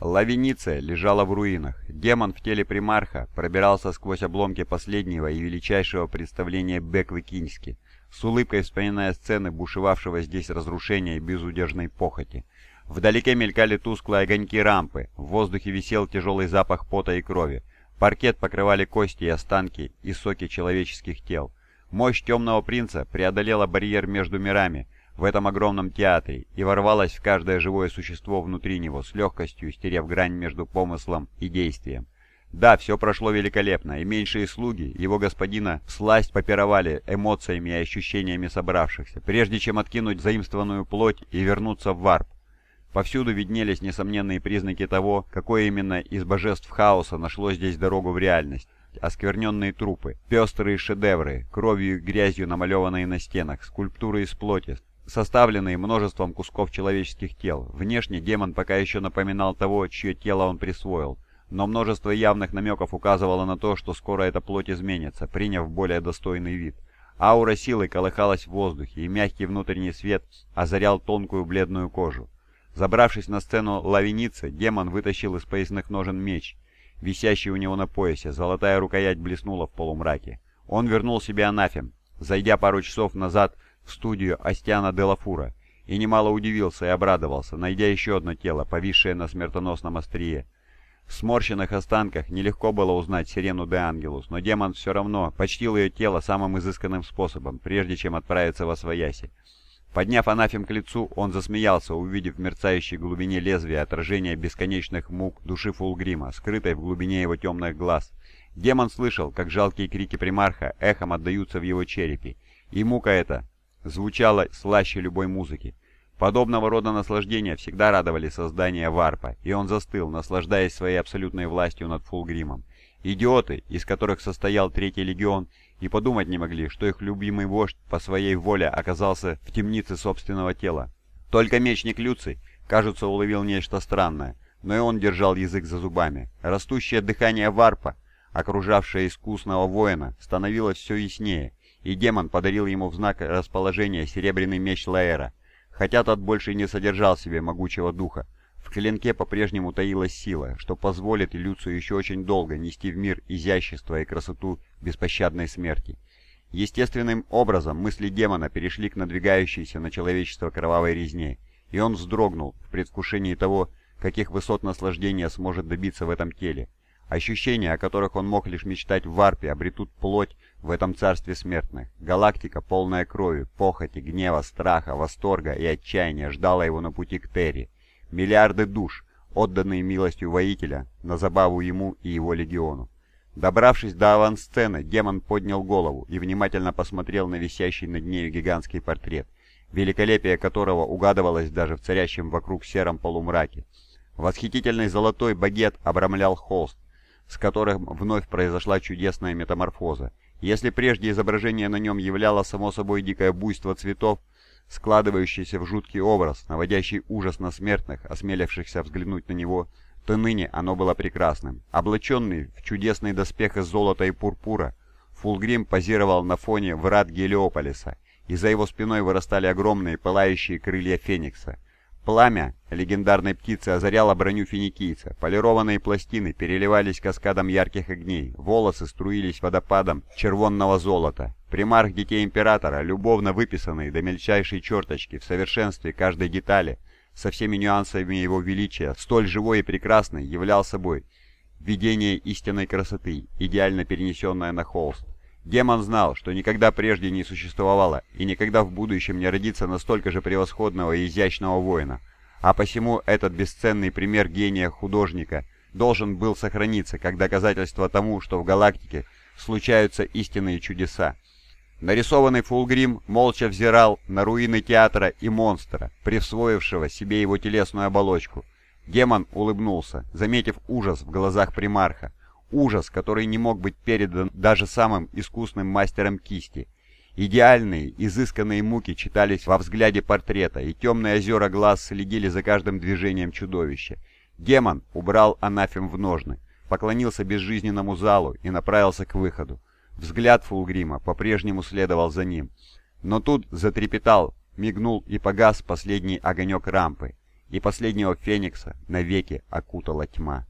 Лавениция лежала в руинах. Демон в теле примарха пробирался сквозь обломки последнего и величайшего представления Беквы Кински, с улыбкой вспоминая сцены бушевавшего здесь разрушения и безудержной похоти. Вдалеке мелькали тусклые огоньки рампы, в воздухе висел тяжелый запах пота и крови. Паркет покрывали кости и останки и соки человеческих тел. Мощь темного принца преодолела барьер между мирами, в этом огромном театре и ворвалась в каждое живое существо внутри него, с легкостью стерев грань между помыслом и действием. Да, все прошло великолепно, и меньшие слуги его господина сласть попировали эмоциями и ощущениями собравшихся, прежде чем откинуть заимствованную плоть и вернуться в варп. Повсюду виднелись несомненные признаки того, какое именно из божеств хаоса нашло здесь дорогу в реальность. Оскверненные трупы, пестрые шедевры, кровью и грязью намалеванные на стенах, скульптуры из плоти, составленные множеством кусков человеческих тел. Внешне демон пока еще напоминал того, чье тело он присвоил, но множество явных намеков указывало на то, что скоро эта плоть изменится, приняв более достойный вид. Аура силы колыхалась в воздухе, и мягкий внутренний свет озарял тонкую бледную кожу. Забравшись на сцену лавеницы, демон вытащил из поясных ножен меч, висящий у него на поясе, золотая рукоять блеснула в полумраке. Он вернул себе анафем. Зайдя пару часов назад в студию Астиана де Лафура и немало удивился и обрадовался, найдя еще одно тело, повисшее на смертоносном острие. В сморщенных останках нелегко было узнать Сирену де Ангелус, но демон все равно почтил ее тело самым изысканным способом, прежде чем отправиться во свояси. Подняв анафем к лицу, он засмеялся, увидев в мерцающей глубине лезвия отражение бесконечных мук души Фулгрима, скрытой в глубине его темных глаз. Демон слышал, как жалкие крики примарха эхом отдаются в его черепе, и мука эта звучало слаще любой музыки. Подобного рода наслаждения всегда радовали создание варпа, и он застыл, наслаждаясь своей абсолютной властью над Фулгримом. Идиоты, из которых состоял Третий Легион, и подумать не могли, что их любимый вождь по своей воле оказался в темнице собственного тела. Только мечник Люций, кажется, уловил нечто странное, но и он держал язык за зубами. Растущее дыхание варпа, окружавшее искусного воина, становилось все яснее, и демон подарил ему в знак расположения серебряный меч Лаэра, хотя тот больше не содержал в себе могучего духа. В клинке по-прежнему таилась сила, что позволит Люцию еще очень долго нести в мир изящество и красоту беспощадной смерти. Естественным образом мысли демона перешли к надвигающейся на человечество кровавой резне, и он вздрогнул в предвкушении того, каких высот наслаждения сможет добиться в этом теле. Ощущения, о которых он мог лишь мечтать в варпе, обретут плоть в этом царстве смертных. Галактика, полная крови, похоти, гнева, страха, восторга и отчаяния, ждала его на пути к Терри. Миллиарды душ, отданные милостью воителя, на забаву ему и его легиону. Добравшись до авансцены, демон поднял голову и внимательно посмотрел на висящий над нею гигантский портрет, великолепие которого угадывалось даже в царящем вокруг сером полумраке. Восхитительный золотой багет обрамлял холст, с которым вновь произошла чудесная метаморфоза. Если прежде изображение на нем являло само собой дикое буйство цветов, складывающееся в жуткий образ, наводящий ужас на смертных, осмелившихся взглянуть на него, то ныне оно было прекрасным. Облаченный в чудесный доспех из золота и пурпура, Фулгрим позировал на фоне врат Гелиополиса, и за его спиной вырастали огромные пылающие крылья Феникса — Пламя легендарной птицы озаряло броню финикийца, полированные пластины переливались каскадом ярких огней, волосы струились водопадом червонного золота. Примарх Детей Императора, любовно выписанный до мельчайшей черточки в совершенстве каждой детали, со всеми нюансами его величия, столь живой и прекрасный, являл собой видение истинной красоты, идеально перенесенное на холст. Демон знал, что никогда прежде не существовало и никогда в будущем не родится настолько же превосходного и изящного воина, а посему этот бесценный пример гения художника должен был сохраниться как доказательство тому, что в галактике случаются истинные чудеса. Нарисованный Фулгрим молча взирал на руины театра и монстра, присвоившего себе его телесную оболочку. Демон улыбнулся, заметив ужас в глазах примарха, Ужас, который не мог быть передан даже самым искусным мастером кисти. Идеальные, изысканные муки читались во взгляде портрета, и темные озера глаз следили за каждым движением чудовища. Демон убрал анафем в ножны, поклонился безжизненному залу и направился к выходу. Взгляд Фулгрима по-прежнему следовал за ним. Но тут затрепетал, мигнул и погас последний огонек рампы, и последнего феникса навеки окутала тьма.